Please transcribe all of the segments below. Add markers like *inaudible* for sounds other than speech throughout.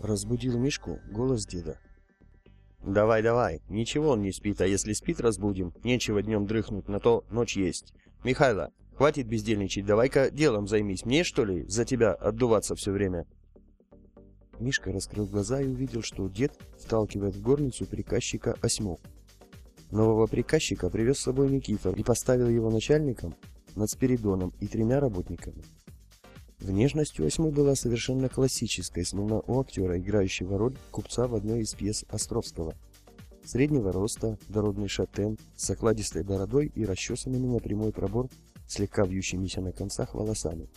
Разбудил Мишку голос деда. «Давай, давай, ничего он не спит, а если спит, разбудим. Нечего днем дрыхнуть, на то ночь есть. Михайло, хватит бездельничать, давай-ка делом займись. Мне, что ли, за тебя отдуваться все время?» Мишка раскрыл глаза и увидел, что дед вталкивает в горницу приказчика Осьму. Нового приказчика привез с собой Никифор и поставил его начальником над Спиридоном и тремя работниками. Внешностью Осьмы была совершенно классической, словно у актера, играющего роль купца в одной из пьес Островского. Среднего роста, дородный шатен, с окладистой бородой и расчесанными на прямой пробор, слегка вьющимися на концах волосами.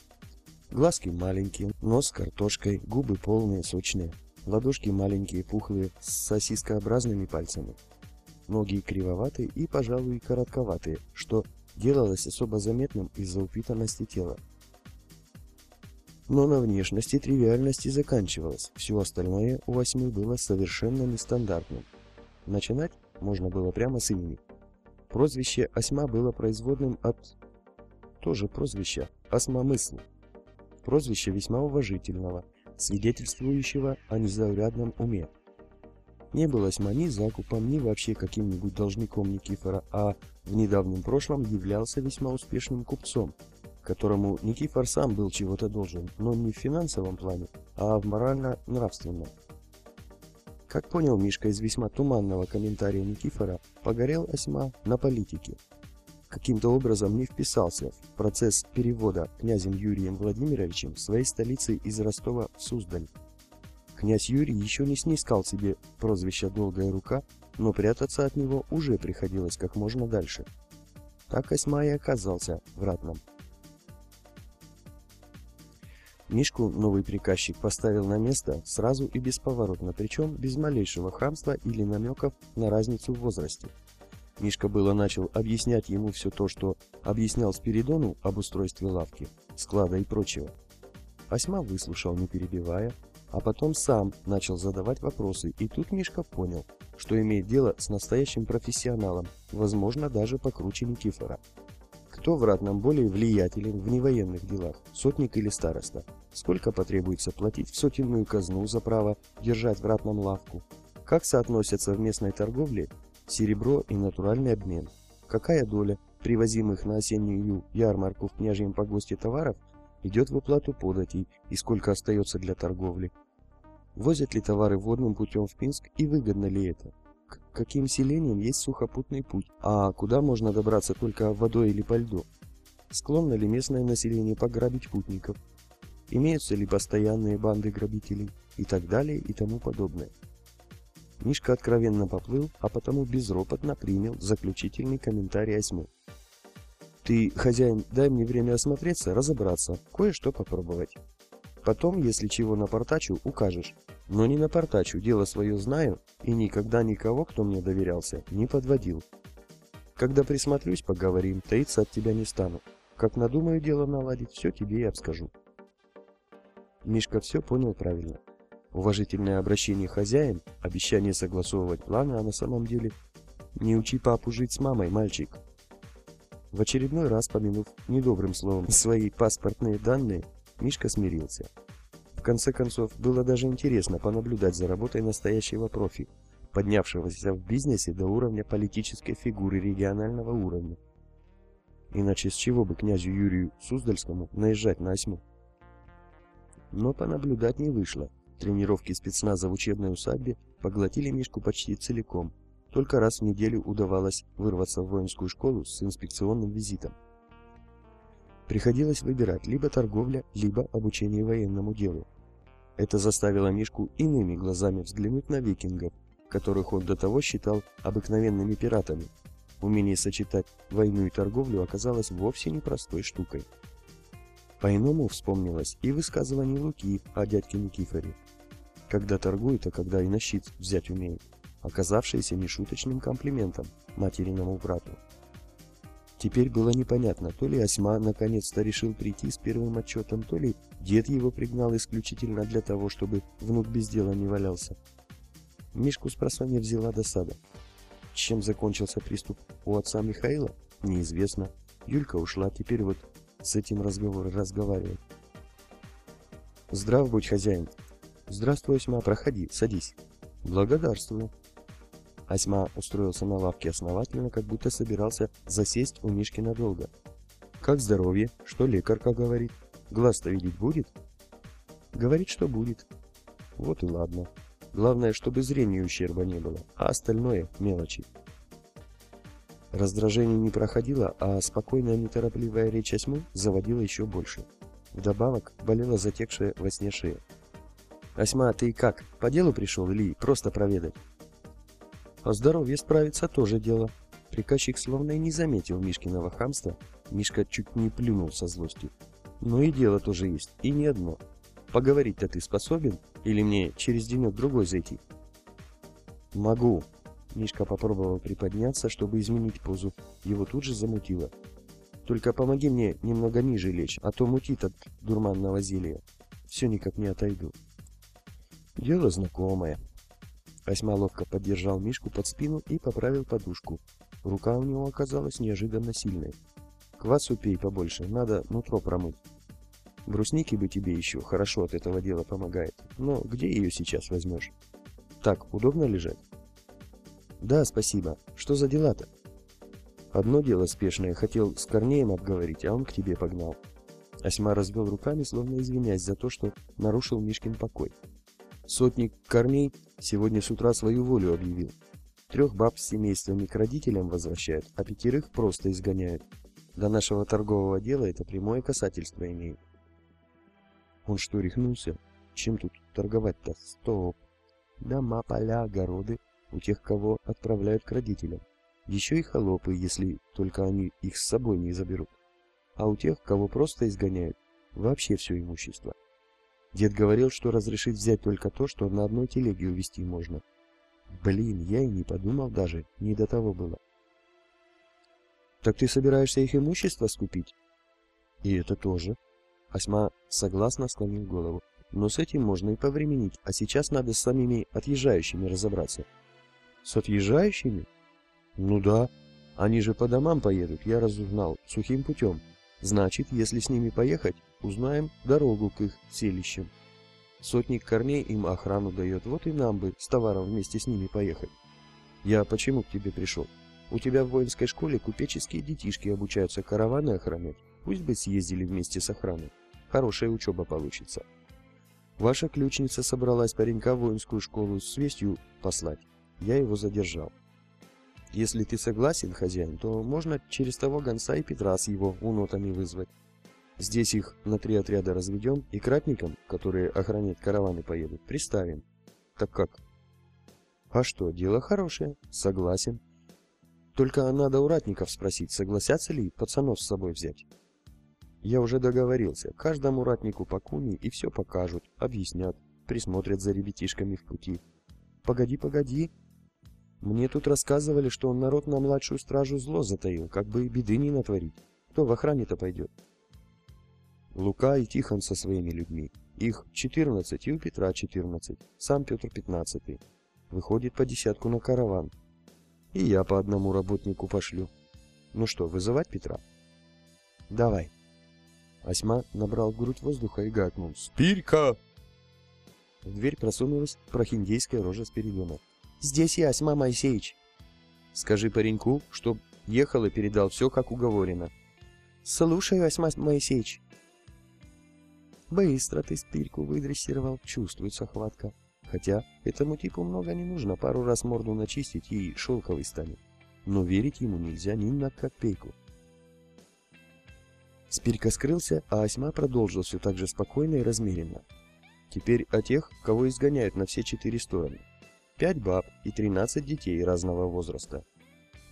Глазки маленькие, нос картошкой, губы полные, сочные, ладошки маленькие, пухлые, с сосискообразными пальцами. Ноги кривоватые и, пожалуй, коротковатые, что делалось особо заметным из-за упитанности тела. Но на внешности тривиальности заканчивалось. Все остальное у восьми было совершенно нестандартным. Начинать можно было прямо с имени. Прозвище Осьма было производным от... Тоже прозвища Осмомысл. Прозвище весьма уважительного, свидетельствующего о незаурядном уме. Не было Осьма ни закупом, ни вообще каким-нибудь должником Никифора, а в недавнем прошлом являлся весьма успешным купцом, которому Никифор сам был чего-то должен, но не в финансовом плане, а в морально-нравственном. Как понял Мишка из весьма туманного комментария Никифора, погорел Осьма на политике. Каким-то образом не вписался в процесс перевода князем Юрием Владимировичем своей столицы из Ростова в Суздаль. Князь Юрий еще не снискал себе прозвище «Долгая рука», но прятаться от него уже приходилось как можно дальше. Так Осьма и оказался в Ратном. Мишку новый приказчик поставил на место сразу и бесповоротно, причем без малейшего хамства или намеков на разницу в возрасте. Мишка было начал объяснять ему все то, что объяснял Спиридону об устройстве лавки, склада и прочего. Осьма выслушал, не перебивая, а потом сам начал задавать вопросы, и тут Мишка понял, что имеет дело с настоящим профессионалом, возможно, даже покруче Никифора. Кто в ратном более влиятелен в невоенных делах, сотник или староста? Сколько потребуется платить в сотенную казну за право держать в ратном лавку? Как соотносятся в местной торговле серебро и натуральный обмен? Какая доля привозимых на осеннюю ярмарку в княжьем погосте товаров идет в уплату податей и сколько остается для торговли? Возят ли товары водным путем в Пинск и выгодно ли это? к каким селениям есть сухопутный путь, а куда можно добраться только водой или по льду. Склонно ли местное население пограбить путников, имеются ли постоянные банды грабителей и так далее и тому подобное. Мишка откровенно поплыл, а потому безропотно принял заключительный комментарий Осьмы. «Ты, хозяин, дай мне время осмотреться, разобраться, кое-что попробовать. Потом, если чего напортачу, укажешь. Но не напортачу, дело свое знаю, и никогда никого, кто мне доверялся, не подводил. Когда присмотрюсь, поговорим, таиться от тебя не стану. Как надумаю дело наладить, все тебе и обскажу. Мишка все понял правильно. Уважительное обращение хозяин, обещание согласовывать планы, а на самом деле не учи папу жить с мамой, мальчик. В очередной раз, помянув недобрым словом свои паспортные данные, Мишка смирился. В конце концов, было даже интересно понаблюдать за работой настоящего профи, поднявшегося в бизнесе до уровня политической фигуры регионального уровня. Иначе с чего бы князю Юрию Суздальскому наезжать на осьму? Но понаблюдать не вышло. Тренировки спецназа в учебной усадьбе поглотили Мишку почти целиком. Только раз в неделю удавалось вырваться в воинскую школу с инспекционным визитом. Приходилось выбирать либо торговля, либо обучение военному делу. Это заставило Мишку иными глазами взглянуть на викингов, которых он до того считал обыкновенными пиратами. Умение сочетать войну и торговлю оказалось вовсе непростой штукой. По-иному вспомнилось и высказывание Луки о дядьке Никифоре. Когда торгует, а когда и на щит взять умеет, оказавшееся нешуточным комплиментом материному брату. Теперь было непонятно, то ли Осьма наконец-то решил прийти с первым отчетом, то ли дед его пригнал исключительно для того, чтобы внук без дела не валялся. Мишку с просонья взяла досада. Чем закончился приступ у отца Михаила, неизвестно. Юлька ушла, теперь вот с этим разговор разговаривает. Здрав будь, хозяин. Здравствуй, Осьма, проходи, садись. Благодарствую. Осьма устроился на лавке основательно, как будто собирался засесть у Мишки надолго. Как здоровье? Что лекарка говорит? Глаз-то видеть будет? Говорит, что будет. Вот и ладно. Главное, чтобы зрению ущерба не было, а остальное – мелочи. Раздражение не проходило, а спокойная неторопливая речь осьмы заводила еще больше. Вдобавок болела затекшая во сне шея. «Осьма, ты как, по делу пришел или просто проведать?» «О здоровье справиться тоже дело». Приказчик словно и не заметил Мишкиного хамства. Мишка чуть не плюнул со злостью. «Ну и дело тоже есть, и не одно. Поговорить-то ты способен? Или мне через денек-другой зайти?» «Могу». Мишка попробовал приподняться, чтобы изменить позу. Его тут же замутило. «Только помоги мне немного ниже лечь, а то мутит от дурманного зелья. Все никак не отойду». «Дело знакомое». Осьма ловко поддержал Мишку под спину и поправил подушку. Рука у него оказалась неожиданно сильной. «Квасу пей побольше, надо нутро промыть». Брусники бы тебе еще, хорошо от этого дела помогает. Но где ее сейчас возьмешь? Так, удобно лежать? Да, спасибо. Что за дела-то? Одно дело спешное, хотел с Корнеем обговорить, а он к тебе погнал. Осьма развел руками, словно извиняясь за то, что нарушил Мишкин покой. Сотник Корней сегодня с утра свою волю объявил. Трех баб с семействами к родителям возвращают, а пятерых просто изгоняют. До нашего торгового дела это прямое касательство имеет. Он что, рехнулся? Чем тут торговать-то? Стоп. Дома, поля, огороды у тех, кого отправляют к родителям. Еще и холопы, если только они их с собой не заберут. А у тех, кого просто изгоняют, вообще все имущество. Дед говорил, что разрешит взять только то, что на одной телеге увезти можно. Блин, я и не подумал даже, не до того было. Так ты собираешься их имущество скупить? И это тоже. Осьма согласно склонил голову. Но с этим можно и повременить, а сейчас надо с самими отъезжающими разобраться. С отъезжающими? Ну да. Они же по домам поедут, я разузнал, сухим путем. Значит, если с ними поехать, узнаем дорогу к их селищам. Сотник корней им охрану дает, вот и нам бы с товаром вместе с ними поехать. Я почему к тебе пришел? У тебя в воинской школе купеческие детишки обучаются караваны охранять. Пусть бы съездили вместе с охраной. Хорошая учеба получится. Ваша ключница собралась паренька в воинскую школу с вестью послать. Я его задержал. Если ты согласен, хозяин, то можно через того гонца и Петра с его унотами вызвать. Здесь их на три отряда разведем и кратникам, которые охранять караваны поедут, приставим. Так как? А что, дело хорошее. Согласен. Только надо у ратников спросить, согласятся ли пацанов с собой взять. Я уже договорился, каждому ратнику по куни и все покажут, объяснят, присмотрят за ребятишками в пути. Погоди, погоди. Мне тут рассказывали, что он народ на младшую стражу зло затаил, как бы беды не натворить. Кто в охране-то пойдет? Лука и Тихон со своими людьми. Их 14 и у Петра 14, сам Петр 15. Выходит по десятку на караван. И я по одному работнику пошлю. Ну что, вызывать Петра? Давай. Осьма набрал в грудь воздуха и гакнул. «Спирька!» В дверь просунулась прохиндейская рожа Спиридона. «Здесь я, Осьма Моисеевич!» «Скажи пареньку, чтоб ехал и передал все, как уговорено». «Слушаю, Осьма Моисеевич!» Быстро ты спирьку выдрессировал, чувствуется хватка. Хотя этому типу много не нужно, пару раз морду начистить и шелковый станет. Но верить ему нельзя ни на копейку. Спирька скрылся, а Осьма продолжил все так же спокойно и размеренно. Теперь о тех, кого изгоняют на все четыре стороны. Пять баб и тринадцать детей разного возраста.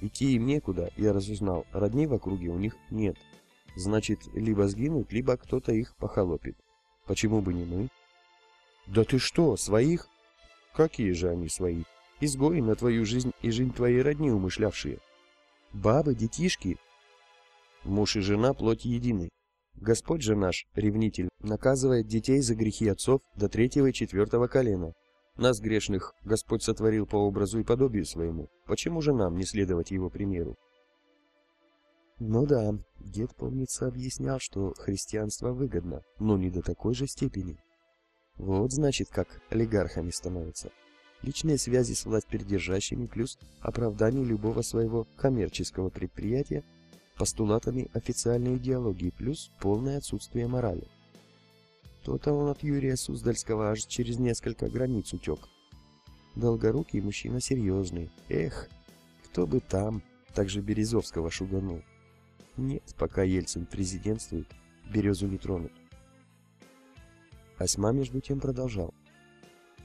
Идти им некуда, я разузнал, родней в округе у них нет. Значит, либо сгинут, либо кто-то их похолопит. Почему бы не мы? Да ты что, своих? Какие же они свои? Изгои на твою жизнь и жизнь твоей родни умышлявшие. Бабы, детишки, Муж и жена – плоть едины. Господь же наш, ревнитель, наказывает детей за грехи отцов до третьего и четвертого колена. Нас, грешных, Господь сотворил по образу и подобию своему. Почему же нам не следовать его примеру? Ну да, дед, помнится, объяснял, что христианство выгодно, но не до такой же степени. Вот значит, как олигархами становятся. Личные связи с властьпередержащими плюс оправдание любого своего коммерческого предприятия постулатами официальной идеологии плюс полное отсутствие морали. То-то он от Юрия Суздальского аж через несколько границ утек. Долгорукий мужчина серьезный. Эх, кто бы там, также Березовского шуганул. Нет, пока Ельцин президентствует, березу не тронут. Осьма между тем продолжал.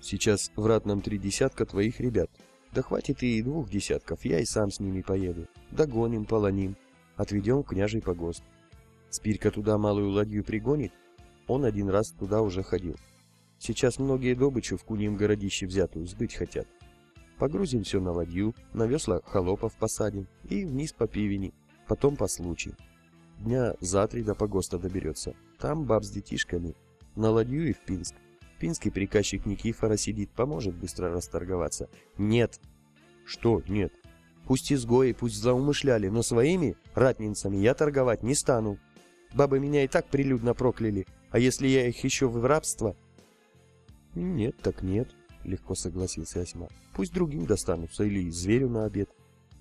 Сейчас в ратном три десятка твоих ребят. Да хватит и двух десятков, я и сам с ними поеду. Догоним, полоним, отведем в княжий погост. Спирка туда малую ладью пригонит, он один раз туда уже ходил. Сейчас многие добычу в куньем городище взятую сбыть хотят. Погрузим все на ладью, на весла холопов посадим и вниз по пивени, потом по случаю. Дня за три до погоста доберется. Там баб с детишками, на ладью и в Пинск. Пинский приказчик Никифора сидит, поможет быстро расторговаться. Нет. Что нет? Пусть изгои, пусть злоумышляли, но своими ратницами я торговать не стану. Бабы меня и так прилюдно прокляли, а если я их еще в рабство? Нет, так нет, легко согласился Осьма. Пусть другим достанутся или зверю на обед.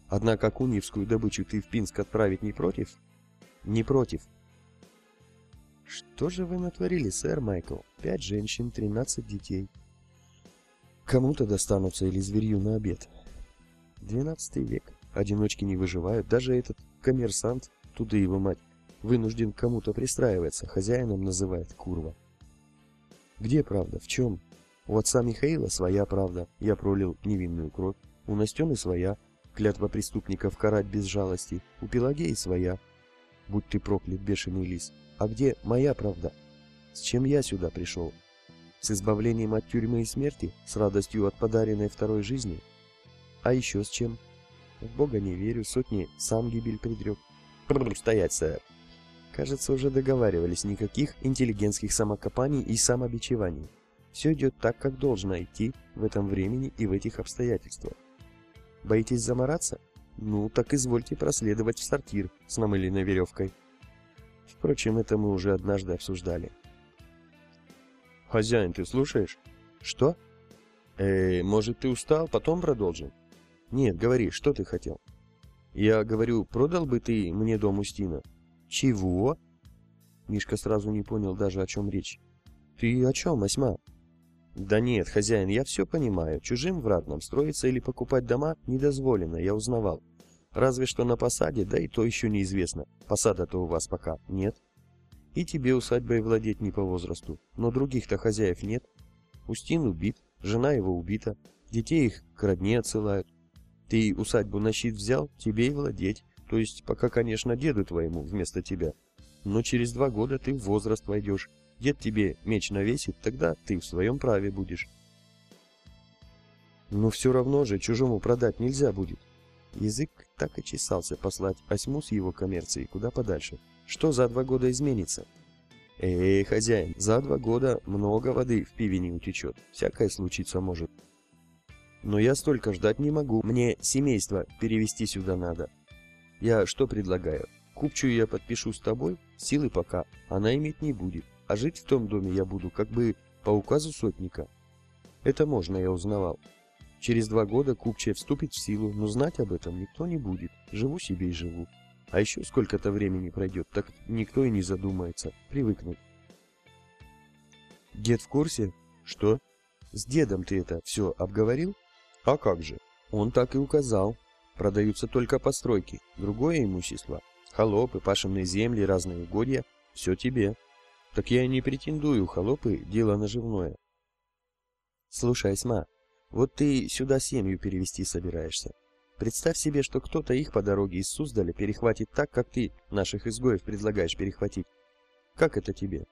Однако куньевскую добычу ты в Пинск отправить не против? Не против, что же вы натворили, сэр Майкл? Пять женщин, тринадцать детей. Кому-то достанутся или зверью на обед. Двенадцатый век. Одиночки не выживают. Даже этот коммерсант, туда его мать, вынужден кому-то пристраиваться. Хозяином называет курва. Где правда? В чем? У отца Михаила своя правда. Я пролил невинную кровь. У Настены своя. Клятва преступников карать без жалости. У Пелагеи своя. Будь ты проклят, бешеный лис. А где моя правда? С чем я сюда пришел? С избавлением от тюрьмы и смерти? С радостью от подаренной второй жизни? А еще с чем? В Бога не верю, сотни сам гибель предрек. Бррр, стоять, сэр. Кажется, уже договаривались никаких интеллигентских самокопаний и самобичеваний. Все идет так, как должно идти в этом времени и в этих обстоятельствах. Боитесь замораться? Ну, так извольте проследовать в сортир с намыленной веревкой. Впрочем, это мы уже однажды обсуждали. «Хозяин, ты слушаешь?» «Что?» «Э, может, ты устал? Потом продолжим?» «Нет, говори, что ты хотел?» «Я говорю, продал бы ты мне дом Устина?» «Чего?» Мишка сразу не понял даже, о чем речь. «Ты о чем, Осьма?» «Да нет, хозяин, я все понимаю. Чужим в Ратном строиться или покупать дома недозволено, я узнавал. Разве что на посаде, да и то еще неизвестно. Посада-то у вас пока нет. И тебе усадьбой владеть не по возрасту. Но других-то хозяев нет. Устин убит, жена его убита, детей их к родне отсылают. Ты усадьбу на щит взял, тебе и владеть. То есть пока, конечно, деду твоему вместо тебя. Но через два года ты в возраст войдешь. Дед тебе меч навесит, тогда ты в своем праве будешь. Но все равно же чужому продать нельзя будет. Язык так и чесался послать осьму с его коммерцией куда подальше. Что за два года изменится? Эй, хозяин, за два года много воды в пиве не утечет. Всякое случиться может. Но я столько ждать не могу. Мне семейство перевести сюда надо. Я что предлагаю? Купчую я подпишу с тобой, силы пока она иметь не будет. А жить в том доме я буду как бы по указу сотника. Это можно, я узнавал. Через два года купчая вступит в силу, но знать об этом никто не будет. Живу себе и живу. А еще сколько-то времени пройдет, так никто и не задумается. Привыкнуть. Дед в курсе? Что? С дедом ты это все обговорил? А как же? Он так и указал. Продаются только постройки, другое имущество. Холопы, пашенные земли, разные угодья. Все тебе. Так я и не претендую, холопы – дело наживное. Слушай, Сма, вот ты сюда семью перевести собираешься. Представь себе, что кто-то их по дороге из Суздаля перехватит так, как ты наших изгоев предлагаешь перехватить. Как это тебе?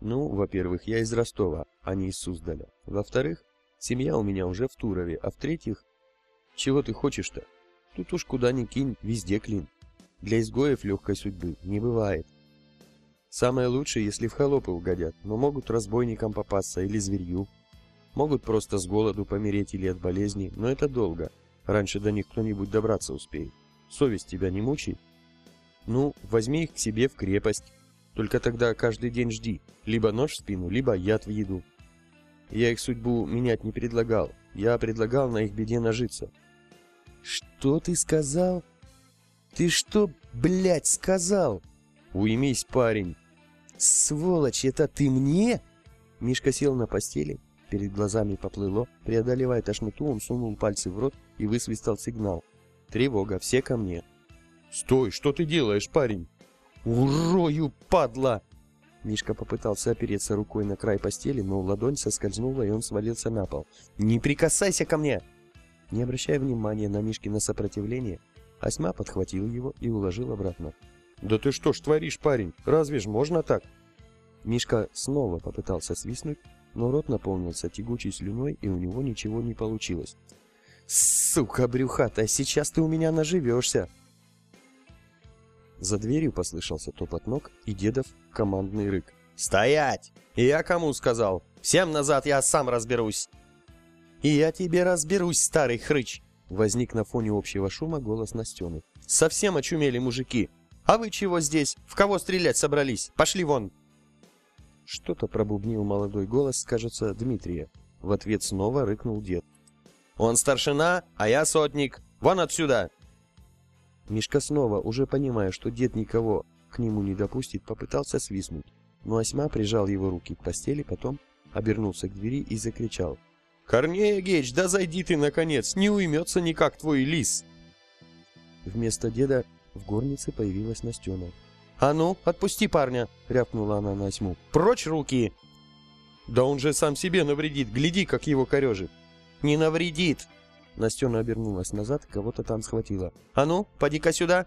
Ну, во-первых, я из Ростова, а не из Суздаля. Во-вторых, семья у меня уже в Турове, а в-третьих, чего ты хочешь-то? Тут уж куда ни кинь, везде клин. Для изгоев легкой судьбы не бывает. Самое лучшее, если в холопы угодят, но могут разбойникам попасться или зверью, Могут просто с голоду помереть или от болезни, но это долго. Раньше до них кто-нибудь добраться успеет. Совесть тебя не мучает? Ну, возьми их к себе в крепость. Только тогда каждый день жди. Либо нож в спину, либо яд в еду. Я их судьбу менять не предлагал. Я предлагал на их беде нажиться. Что ты сказал? Ты что, блядь, сказал? Уймись, парень. Сволочь, это ты мне? Мишка сел на постели, перед глазами поплыло, преодолевая тошноту, он сунул пальцы в рот и высвистал сигнал. Тревога, все ко мне. Стой, что ты делаешь, парень? Урою, падла! Мишка попытался опереться рукой на край постели, но ладонь соскользнула, и он свалился на пол. «Не прикасайся ко мне!» Не обращая внимания на Мишкино сопротивление, Осьма подхватил его и уложил обратно. «Да ты что ж творишь, парень? Разве ж можно так?» Мишка снова попытался свистнуть, но рот наполнился тягучей слюной, и у него ничего не получилось. «Сука брюхатая, сейчас ты у меня наживешься!» За дверью послышался топот ног и дедов командный рык. «Стоять! И я кому сказал? Всем назад я сам разберусь!» «И я тебе разберусь, старый хрыч!» Возник на фоне общего шума голос Настены. «Совсем очумели мужики! А вы чего здесь? В кого стрелять собрались? Пошли вон!» Что-то пробубнил молодой голос, кажется, Дмитрия. В ответ снова рыкнул дед. «Он старшина, а я сотник! Вон отсюда!» Мишка снова, уже понимая, что дед никого к нему не допустит, попытался свистнуть. Но Осьма прижал его руки к постели, потом обернулся к двери и закричал. «Корнея Геч, да зайди ты, наконец! Не уймется никак твой лис!» Вместо деда в горнице появилась Настена. «А ну, отпусти парня!» — рявкнула она на Осьму. «Прочь руки!» «Да он же сам себе навредит! Гляди, как его корежит!» «Не навредит!» Настена обернулась назад, кого-то там схватила. «А ну, поди-ка сюда!»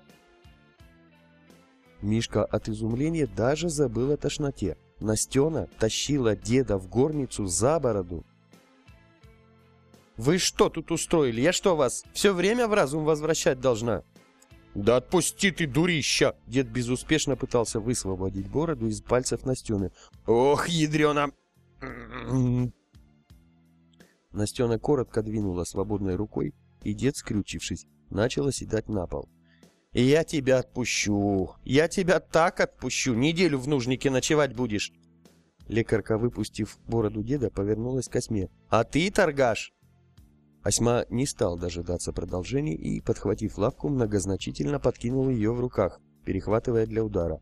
Мишка от изумления даже забыл о тошноте. Настена тащила деда в горницу за бороду. «Вы что тут устроили? Я что вас все время в разум возвращать должна?» «Да отпусти ты, дурища!» Дед безуспешно пытался высвободить бороду из пальцев Настены. «Ох, ядрена!» Настена коротко двинула свободной рукой, и дед, скрючившись, начал оседать на пол. «Я тебя отпущу! Я тебя так отпущу! Неделю в нужнике ночевать будешь!» Лекарка, выпустив бороду деда, повернулась к Осьме. «А ты, торгаш!» Осьма не стал дожидаться продолжения и, подхватив лапку, многозначительно подкинул ее в руках, перехватывая для удара.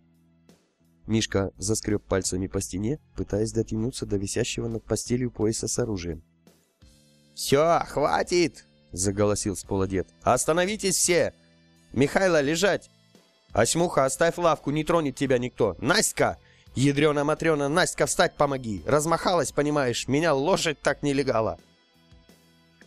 Мишка заскреб пальцами по стене, пытаясь дотянуться до висящего над постелью пояса с оружием. «Все, хватит!» — заголосил с пола дед. «Остановитесь все! Михайло, лежать! Осьмуха, оставь лавку, не тронет тебя никто! Настя! Ядрена-матрена, Настя, встать помоги! Размахалась, понимаешь, меня лошадь так не легала!»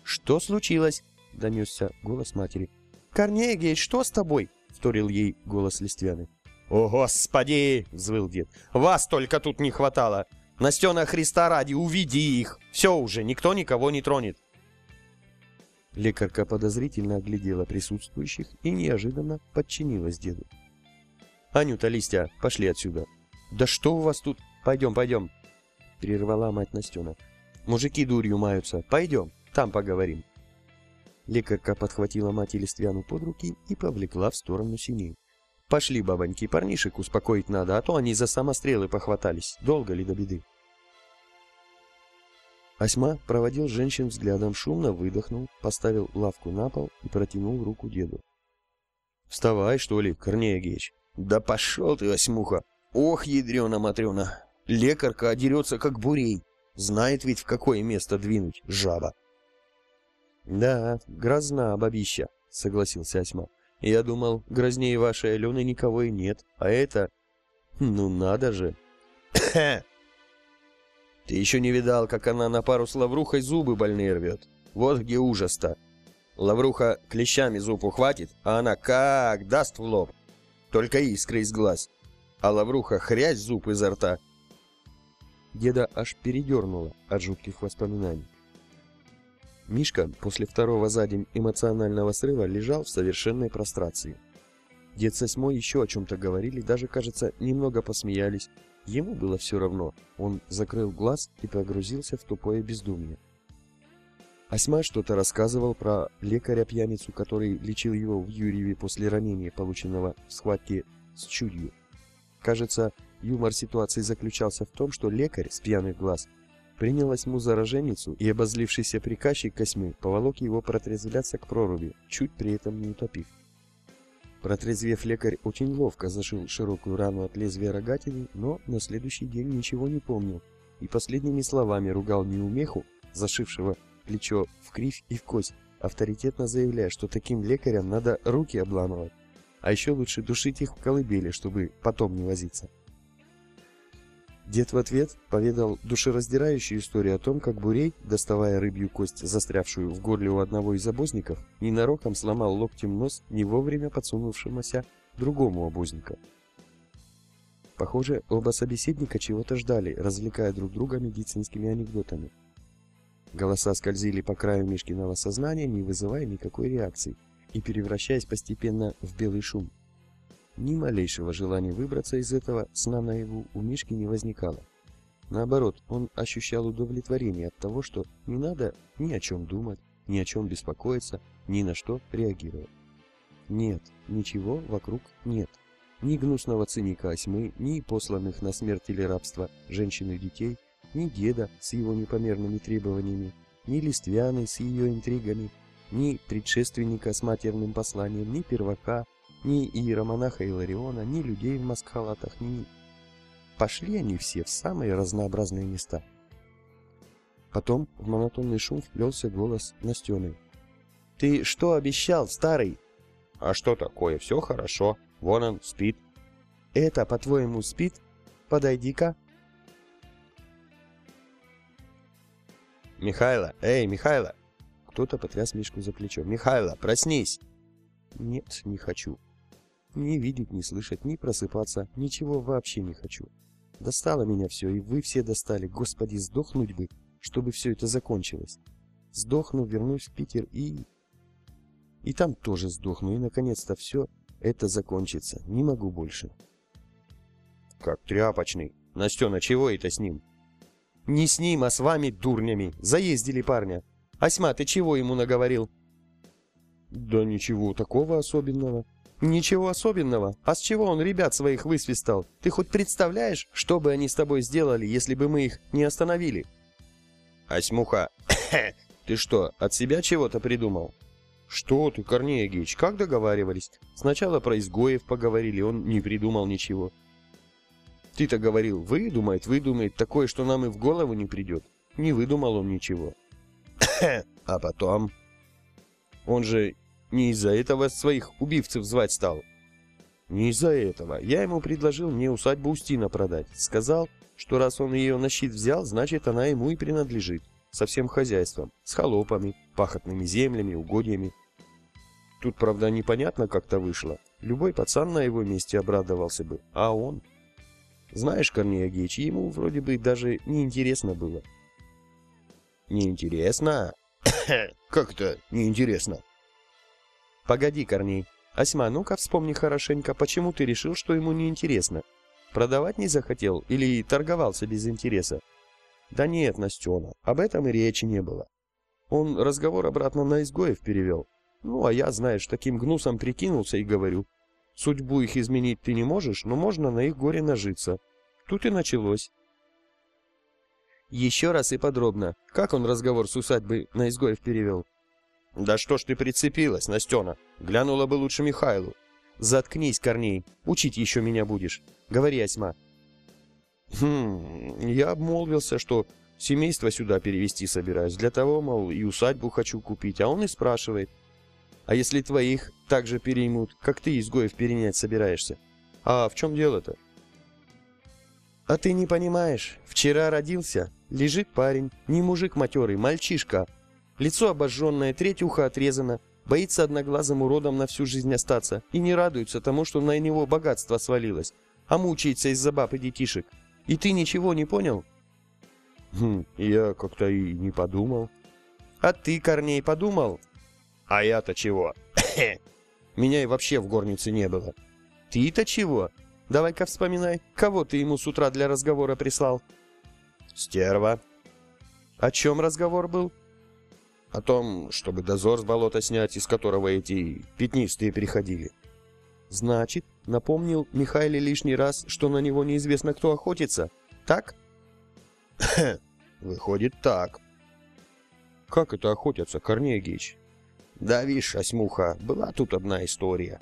«Что случилось?» — донесся голос матери. «Корнея, что с тобой?» — вторил ей голос Листвяны. «О, Господи!» — взвыл дед. «Вас только тут не хватало! Настена Христа ради, уведи их. Все уже, никто никого не тронет. Лекарка подозрительно оглядела присутствующих и неожиданно подчинилась деду. «Анюта, Листья, пошли отсюда!» «Да что у вас тут? Пойдем, пойдем!» Прервала мать Настена. «Мужики дурью маются. Пойдем, там поговорим!» Лекарка подхватила мать и Листвяну под руки и повлекла в сторону синей. Пошли, бабоньки, парнишек успокоить надо, а то они за самострелы похватались. Долго ли до беды? Осьма проводил женщин взглядом, шумно выдохнул, поставил лавку на пол и протянул руку деду. «Вставай, что ли, Корнея Геич?» «Да пошел ты, Осьмуха! Ох, ядрена-матрена! Лекарка одерется, как бурей! Знает ведь, в какое место двинуть, жаба!» «Да, грозна бабища», — согласился Осьма. Я думал, грознее вашей Алены никого и нет. А это... Ну надо же. *coughs* Ты еще не видал, как она на пару с Лаврухой зубы больные рвет. Вот где ужас-то. Лавруха клещами зуб ухватит, а она как даст в лоб. Только искры из глаз. А Лавруха хрясь зуб изо рта. Деда аж передернуло от жутких воспоминаний. Мишка после второго за день эмоционального срыва лежал в совершенной прострации. Дед с Осьмой еще о чем-то говорили, даже, кажется, немного посмеялись. Ему было все равно. Он закрыл глаз и погрузился в тупое бездумье. Осьма что-то рассказывал про лекаря-пьяницу, который лечил его в Юрьеве после ранения, полученного в схватке с чудью. Кажется, юмор ситуации заключался в том, что лекарь с пьяных глаз принялась му за роженицу, и обозлившийся приказчик Косьмы поволок его протрезвляться к проруби, чуть при этом не утопив. Протрезвев, лекарь очень ловко зашил широкую рану от лезвия рогатины, но на следующий день ничего не помнил и последними словами ругал неумеху, зашившего плечо в кривь и в кость, авторитетно заявляя, что таким лекарям надо руки обламывать, а еще лучше душить их в колыбели, чтобы потом не возиться. Дед в ответ поведал душераздирающую историю о том, как Бурей, доставая рыбью кость, застрявшую в горле у одного из обозников, ненароком сломал локтем нос не вовремя подсунувшемуся другому обозника. Похоже, оба собеседника чего-то ждали, развлекая друг друга медицинскими анекдотами. Голоса скользили по краю Мишкиного сознания, не вызывая никакой реакции, и превращаясь постепенно в белый шум. Ни малейшего желания выбраться из этого сна наяву у Мишки не возникало. Наоборот, он ощущал удовлетворение от того, что не надо ни о чем думать, ни о чем беспокоиться, ни на что реагировать. Нет, ничего вокруг нет. Ни гнусного циника осьмы, ни посланных на смерть или рабство женщин и детей, ни деда с его непомерными требованиями, ни Листвяны с ее интригами, ни предшественника с матерным посланием, ни первака, ни иеромонаха Илариона, ни людей в маскхалатах, ни... Пошли они все в самые разнообразные места. Потом в монотонный шум вплелся голос Настены. «Ты что обещал, старый?» «А что такое? Все хорошо. Вон он, спит». «Это, по-твоему, спит? Подойди-ка». «Михайло! Эй, Михайло!» Кто-то потряс Мишку за плечо. «Михайло, проснись!» «Нет, не хочу. Ни видеть, ни слышать, ни просыпаться, ничего вообще не хочу. Достало меня все, и вы все достали. Господи, сдохнуть бы, чтобы все это закончилось. Сдохну, вернусь в Питер и... И там тоже сдохну, и наконец-то все это закончится. Не могу больше. Как тряпочный. Настена, чего это с ним? Не с ним, а с вами, дурнями. Заездили парня. Осьма, ты чего ему наговорил? Да ничего такого особенного. Ничего особенного. А с чего он ребят своих высвистал? Ты хоть представляешь, что бы они с тобой сделали, если бы мы их не остановили? Осьмуха, *coughs* ты что, от себя чего-то придумал? Что ты, Корнея Геич, как договаривались? Сначала про изгоев поговорили, он не придумал ничего. Ты-то говорил, выдумает, выдумает, такое, что нам и в голову не придет. Не выдумал он ничего. *coughs* а потом? Он же не из-за этого своих убивцев звать стал. Не из-за этого. Я ему предложил мне усадьбу Устина продать. Сказал, что раз он ее на щит взял, значит она ему и принадлежит. Со всем хозяйством. С холопами, пахотными землями, угодьями. Тут, правда, непонятно как-то вышло. Любой пацан на его месте обрадовался бы. А он... Знаешь, Корнея Геич, ему вроде бы даже неинтересно было. Неинтересно? *coughs* Как это неинтересно? Погоди, Корней. Осьма, ну-ка вспомни хорошенько, почему ты решил, что ему неинтересно? Продавать не захотел или торговался без интереса? Да нет, Настена, об этом и речи не было. Он разговор обратно на изгоев перевел. Ну, а я, знаешь, таким гнусом прикинулся и говорю. Судьбу их изменить ты не можешь, но можно на их горе нажиться. Тут и началось. Еще раз и подробно. Как он разговор с усадьбой на изгоев перевел? «Да что ж ты прицепилась, Настена? Глянула бы лучше Михайлу». «Заткнись, Корней, учить еще меня будешь. Говори, Осьма». «Хм, я обмолвился, что семейство сюда перевести собираюсь. Для того, мол, и усадьбу хочу купить. А он и спрашивает. А если твоих также переймут, как ты изгоев перенять собираешься? А в чем дело-то?» «А ты не понимаешь. Вчера родился. Лежит парень. Не мужик матерый, мальчишка. Лицо обожженное, треть уха отрезано, боится одноглазым уродом на всю жизнь остаться и не радуется тому, что на него богатство свалилось, а мучается из-за баб и детишек. И ты ничего не понял? Хм, я как-то и не подумал. А ты, Корней, подумал? А я-то чего? *coughs* Меня и вообще в горнице не было. Ты-то чего? Давай-ка вспоминай, кого ты ему с утра для разговора прислал? Стерва. О чем разговор был? О том, чтобы дозор с болота снять, из которого эти пятнистые переходили. Значит, напомнил Михайле лишний раз, что на него неизвестно кто охотится, так? *coughs* Выходит так. Как это охотятся, Корней Геич? Да, вишь, осьмуха, была тут одна история.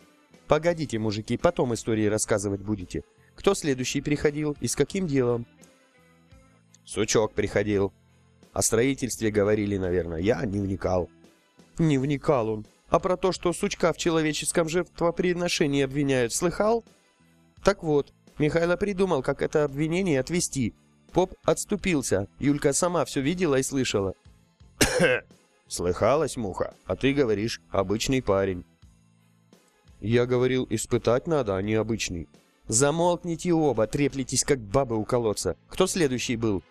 Погодите, мужики, потом истории рассказывать будете. Кто следующий приходил и с каким делом? Сучок приходил. О строительстве говорили, наверное. Я не вникал. Не вникал он. А про то, что сучка в человеческом жертвоприношении обвиняют, слыхал? Так вот, Михайло придумал, как это обвинение отвести. Поп отступился. Юлька сама все видела и слышала. *coughs* Слыхалась, муха, а ты говоришь, обычный парень. Я говорил, испытать надо, а не обычный. Замолкните оба, треплетесь, как бабы у колодца. Кто следующий был?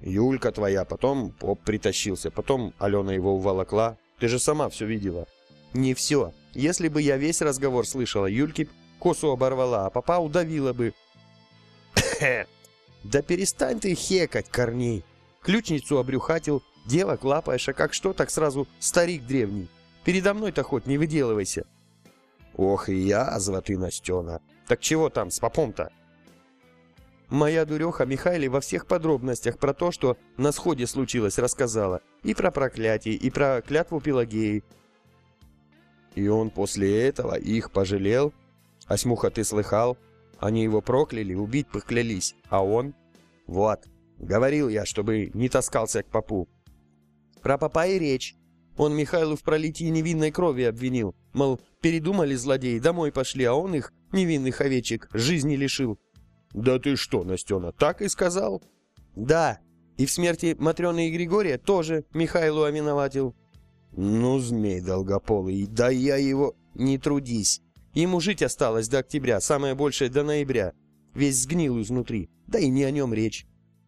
Юлька твоя, потом поп притащился, потом Алена его уволокла. Ты же сама все видела. Не все. Если бы я весь разговор слышала, Юльке косу оборвала, а папа удавила бы. *coughs* да перестань ты хекать, Корней. Ключницу обрюхатил, девок лапаешь, а как что, так сразу старик древний. Передо мной-то хоть не выделывайся. Ох и язва ты, Настена. Так чего там с попом-то? Моя дуреха Михайле во всех подробностях про то, что на сходе случилось, рассказала. И про проклятие, и про клятву Пелагеи. И он после этого их пожалел? Осьмуха, ты слыхал? Они его прокляли, убить поклялись. А он? Вот. Говорил я, чтобы не таскался к попу. Про попа и речь. Он Михайлу в пролитии невинной крови обвинил. Мол, передумали злодеи, домой пошли, а он их, невинных овечек, жизни лишил. «Да ты что, Настена, так и сказал?» «Да, и в смерти Матрены и Григория тоже Михайлу оминоватил». «Ну, змей долгополый, да я его...» «Не трудись. Ему жить осталось до октября, самое большее до ноября. Весь сгнил изнутри, да и не о нем речь.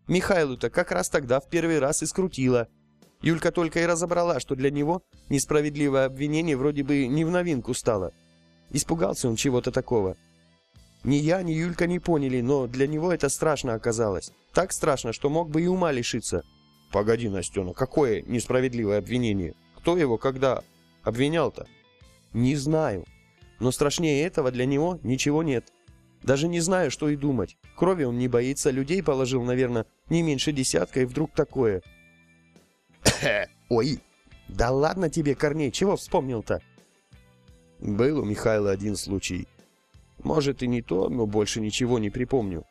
Михайлу-то как раз тогда в первый раз и скрутила. Юлька только и разобрала, что для него несправедливое обвинение вроде бы не в новинку стало. Испугался он чего-то такого. Ни я, ни Юлька не поняли, но для него это страшно оказалось. Так страшно, что мог бы и ума лишиться. Погоди, Настена, какое несправедливое обвинение? Кто его когда обвинял-то? Не знаю. Но страшнее этого для него ничего нет. Даже не знаю, что и думать. Крови он не боится, людей положил, наверное, не меньше десятка, и вдруг такое. Ой, да ладно тебе, Корней, чего вспомнил-то? Был у Михаила один случай. Может и не то, но больше ничего не припомню.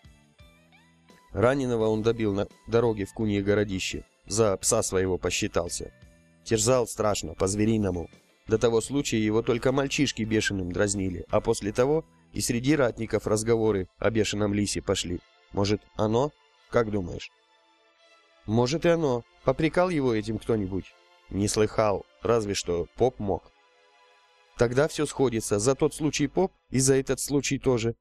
Раненого он добил на дороге в Кунье городище. За пса своего посчитался. Терзал страшно, по-звериному. До того случая его только мальчишки бешеным дразнили, а после того и среди ратников разговоры о бешеном лисе пошли. Может, оно? Как думаешь? Может и оно. Попрекал его этим кто-нибудь? Не слыхал, разве что поп мог. Тогда все сходится. За тот случай поп и за этот случай тоже.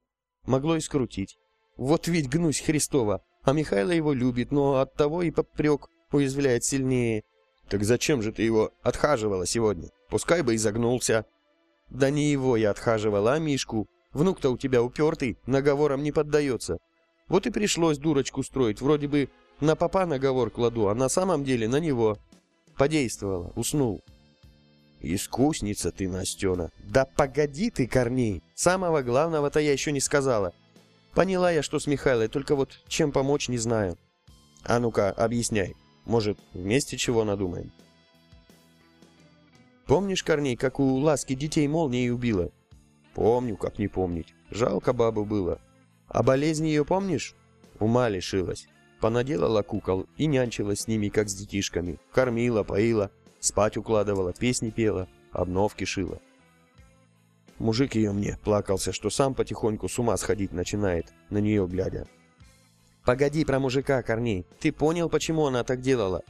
Могло и скрутить. Вот ведь гнусь Христова. А Михайло его любит, но от того и попрек уязвляет сильнее. Так зачем же ты его отхаживала сегодня? Пускай бы и загнулся. Да не его я отхаживала, а Мишку. Внук-то у тебя упертый, наговором не поддается. Вот и пришлось дурочку строить. Вроде бы на папа наговор кладу, а на самом деле на него. Подействовало, уснул. Искусница ты, Настена. Да погоди ты, Корней. Самого главного-то я еще не сказала. Поняла я, что с Михайлой, только вот чем помочь не знаю. А ну-ка, объясняй. Может, вместе чего надумаем? Помнишь, Корней, как у Ласки детей молнией убила? Помню, как не помнить. Жалко бабу было. А болезнь ее помнишь? Ума лишилась. Понаделала кукол и нянчилась с ними, как с детишками. Кормила, поила. Спать укладывала, песни пела, обновки шила. Мужик ее мне плакался, что сам потихоньку с ума сходить начинает, на нее глядя. «Погоди про мужика, Корней. Ты понял, почему она так делала?»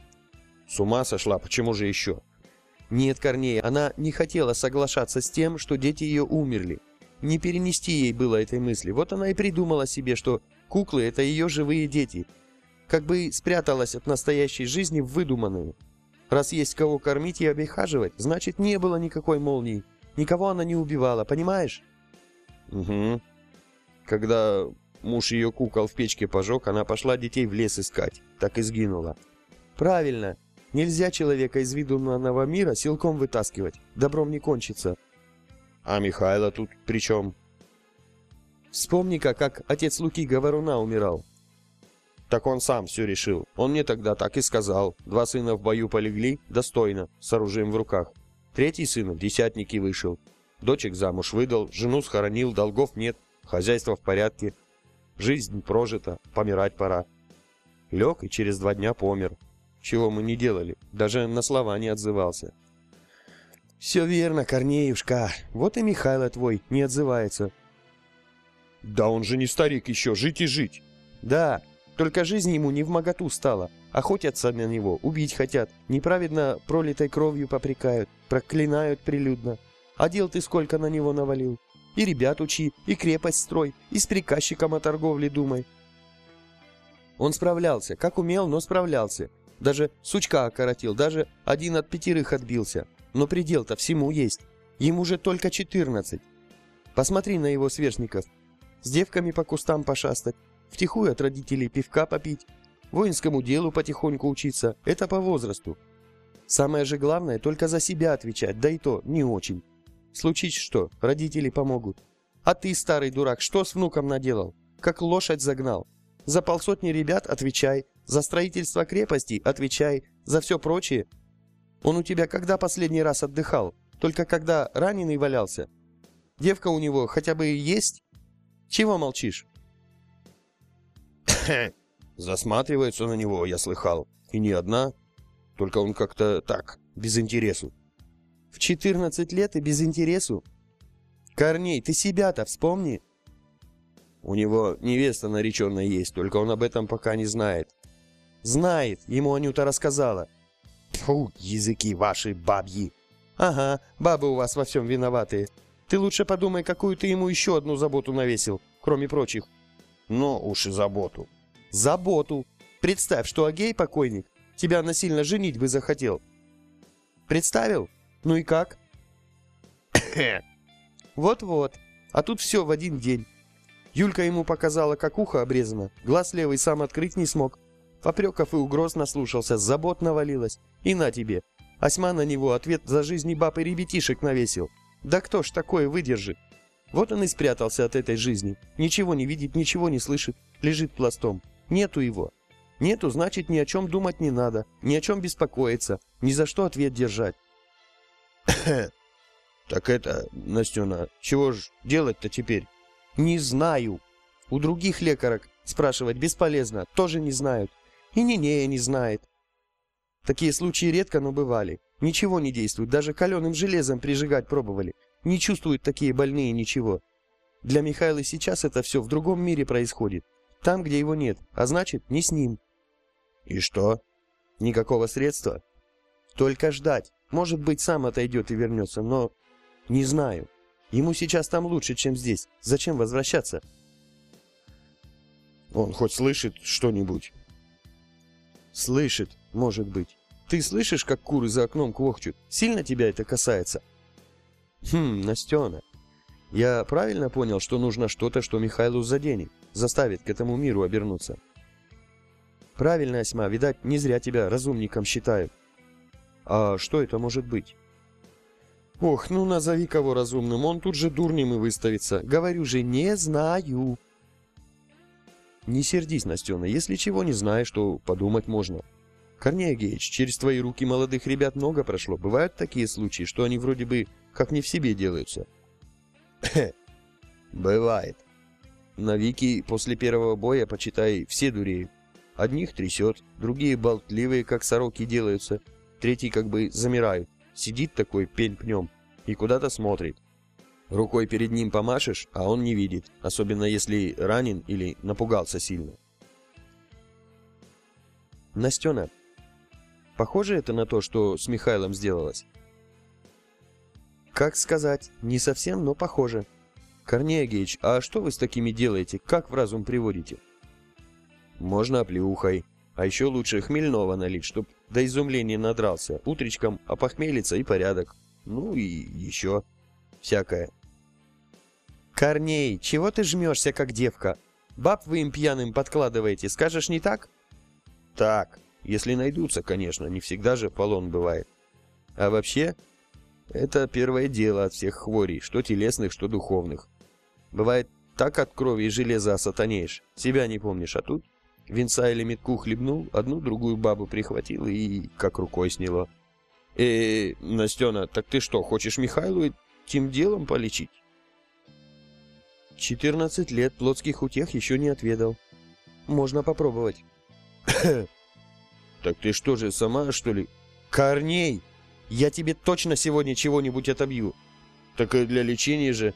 «С ума сошла, почему же еще?» «Нет, Корней, она не хотела соглашаться с тем, что дети ее умерли. Не перенести ей было этой мысли. Вот она и придумала себе, что куклы — это ее живые дети. Как бы спряталась от настоящей жизни в выдуманную. Раз есть кого кормить и обихаживать, значит не было никакой молнии. Никого она не убивала, понимаешь? Угу. Когда муж ее кукол в печке пожег, она пошла детей в лес искать. Так и сгинула. Правильно. Нельзя человека из видуманного мира силком вытаскивать. Добром не кончится. А Михайло тут при чем? Вспомни-ка, как отец Луки Говоруна умирал. Так он сам все решил. Он мне тогда так и сказал. Два сына в бою полегли, достойно, с оружием в руках. Третий сын в десятники вышел. Дочек замуж выдал, жену схоронил, долгов нет, хозяйство в порядке. Жизнь прожита, помирать пора. Лег и через два дня помер. Чего мы не делали, даже на слова не отзывался. Все верно, Корнеюшка. Вот и Михайло твой не отзывается. Да он же не старик еще, жить и жить. Да, только жизнь ему не в моготу стала. Охотятся на него, убить хотят. Неправедно пролитой кровью попрекают, проклинают прилюдно. А дел ты сколько на него навалил? И ребят учи, и крепость строй, и с приказчиком о торговле думай. Он справлялся, как умел, но справлялся. Даже сучка окоротил, даже один от пятерых отбился. Но предел-то всему есть. Ему же только 14. Посмотри на его сверстников. С девками по кустам пошастать, втихую от родителей пивка попить, воинскому делу потихоньку учиться. Это по возрасту. Самое же главное, только за себя отвечать, да и то не очень. Случись что, родители помогут. А ты, старый дурак, что с внуком наделал? Как лошадь загнал. За полсотни ребят отвечай, за строительство крепости отвечай, за все прочее он у тебя когда последний раз отдыхал? Только когда раненый валялся? Девка у него хотя бы есть? Чего молчишь? *coughs* Засматривается на него, я слыхал. И не одна. Только он как-то так, без интересу. В 14 лет и без интересу? Корней, ты себя-то вспомни. У него невеста нареченная есть, только он об этом пока не знает. Знает, ему Анюта рассказала. Фу, языки ваши бабьи. Ага, бабы у вас во всем виноватые. Ты лучше подумай, какую ты ему еще одну заботу навесил, кроме прочих. Ну уж и заботу. Заботу. Представь, что Агей, покойник, тебя насильно женить бы захотел. Представил? Ну и как? *coughs* Вот-вот. А тут все в один день. Юлька ему показала, как ухо обрезано. Глаз левый сам открыть не смог. Попреков и угроз наслушался, забот навалилось. И на тебе. Осьма на него ответ за жизни баб и ребятишек навесил. Да кто ж такое выдержит? Вот он и спрятался от этой жизни. Ничего не видит, ничего не слышит. Лежит пластом. Нету его. Нету, значит, ни о чем думать не надо. Ни о чем беспокоиться. Ни за что ответ держать. *coughs* Так это, Настена, чего ж делать-то теперь? Не знаю. У других лекарок спрашивать бесполезно. Тоже не знают. И Нинея не знает. Такие случаи редко, но бывали. Ничего не действует, даже каленым железом прижигать пробовали. Не чувствуют такие больные ничего. Для Михаила сейчас это все в другом мире происходит. Там, где его нет, а значит, не с ним. И что? Никакого средства. Только ждать. Может быть, сам отойдет и вернется, но... Не знаю. Ему сейчас там лучше, чем здесь. Зачем возвращаться? Он хоть слышит что-нибудь? Слышит, может быть. Ты слышишь, как куры за окном квохчут? Сильно тебя это касается? Хм, Настена. Я правильно понял, что нужно что-то, что Михайлу заденет, заставит к этому миру обернуться? Правильно, Осьма, видать, не зря тебя разумником считают. А что это может быть? Ох, ну назови кого разумным, он тут же дурнем и выставится. Говорю же, не знаю. Не сердись, Настена, если чего не знаешь, то подумать можно. Корней Геич, через твои руки молодых ребят много прошло. Бывают такие случаи, что они вроде бы как не в себе делаются. *laughs* Бывает. На Вики после первого боя, почитай, все дуреют. Одних трясет, другие болтливые, как сороки делаются, третьи как бы замирают. Сидит такой пень пнем и куда-то смотрит. Рукой перед ним помашешь, а он не видит, особенно если ранен или напугался сильно. Настена, похоже это на то, что с Михайлом сделалось? Как сказать, не совсем, но похоже. Корней Агеич, а что вы с такими делаете? Как в разум приводите? Можно оплеухой. А еще лучше хмельного налить, чтоб до изумления надрался. Утречком опохмелиться и порядок. Ну и еще всякое. «Корней, чего ты жмешься, как девка? Баб вы им пьяным подкладываете, скажешь не так?» «Так, если найдутся, конечно, не всегда же полон бывает. А вообще, это первое дело от всех хворей, что телесных, что духовных. Бывает, так от крови и железа сатанеешь, себя не помнишь, а тут Винца или метку хлебнул, одну другую бабу прихватил и как рукой сняло. Э, Настена, так ты что, хочешь Михайлу этим делом полечить? 14 лет плотских утех еще не отведал. Можно попробовать. *coughs* Так ты что же, сама, что ли? Корней! Я тебе точно сегодня чего-нибудь отобью. Так и для лечения же.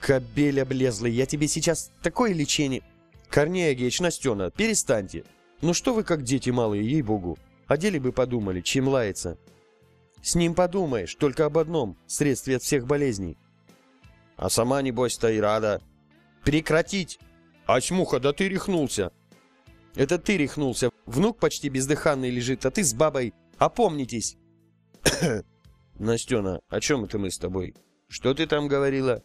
Кобель облезлый, я тебе сейчас такое лечение... Корней Агеич, Настена, перестаньте. Ну что вы как дети малые, ей-богу. О деле бы подумали, чем лаяться. С ним подумаешь, только об одном средстве от всех болезней. А сама, небось-то и рада. Прекратить! Ачмуха, да ты рехнулся. Это ты рехнулся. Внук почти бездыханный лежит, а ты с бабой. Опомнитесь. *coughs* Настена, о чем это мы с тобой? Что ты там говорила?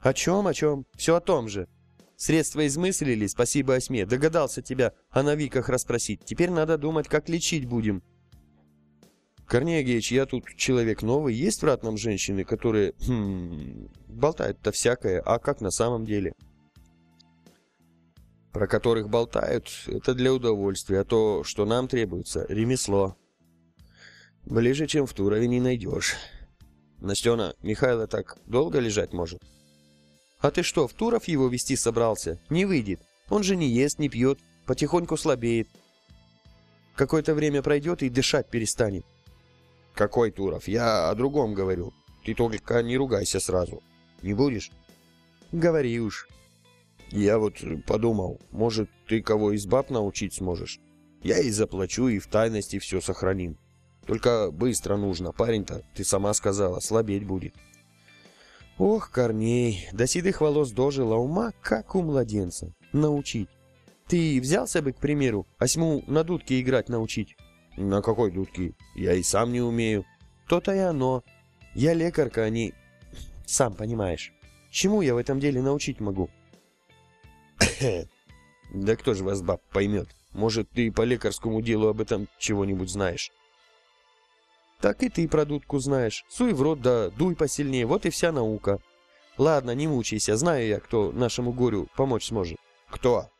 О чем, о чем? Все о том же. Средства измыслили, спасибо Осьме. Догадался тебя о новиках расспросить. Теперь надо думать, как лечить будем. Корней Геич, я тут человек новый. Есть в ратном женщины, которые хм, болтают-то всякое, а как на самом деле? Про которых болтают, это для удовольствия, а то, что нам требуется, ремесло. Ближе, чем в Турове, не найдешь. Настена, Михайло так долго лежать может? А ты что, в Туров его вести собрался? Не выйдет. Он же не ест, не пьет, потихоньку слабеет. Какое-то время пройдет и дышать перестанет. Какой Туров? Я о другом говорю. Ты только не ругайся сразу. Не будешь? Говори уж. Я вот подумал, может, ты кого из баб научить сможешь? Я и заплачу, и в тайности все сохраним. Только быстро нужно, парень-то, ты сама сказала, слабеть будет. Ох, Корней, до седых волос дожила ума, как у младенца. Научить. Ты взялся бы, к примеру, осьму на дудке играть научить? На какой дудке? Я и сам не умею. То-то и оно. Я лекарка, а не... *sniffs* Сам понимаешь. Чему я в этом деле научить могу? *sniffs* Да кто же вас, баб, поймет? Может, ты по лекарскому делу об этом чего-нибудь знаешь? Так и ты про дудку знаешь. Суй в рот, да дуй посильнее, вот и вся наука. Ладно, не мучайся, знаю я, кто нашему горю помочь сможет. Кто?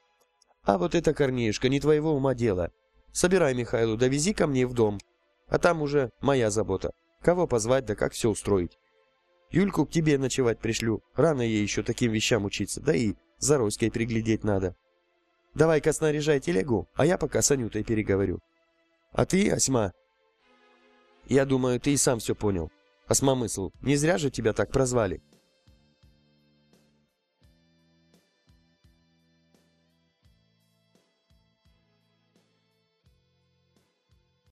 А вот это, Корнеюшка, не твоего ума дело. Собирай Михайлу, довези ко мне в дом. А там уже моя забота. Кого позвать, да как все устроить. Юльку к тебе ночевать пришлю. Рано ей еще таким вещам учиться, да и за Роськой приглядеть надо. Давай-ка снаряжай телегу, а я пока с Анютой переговорю. А ты, Осьма? Я думаю, ты и сам все понял. Осьмомысл, не зря же тебя так прозвали.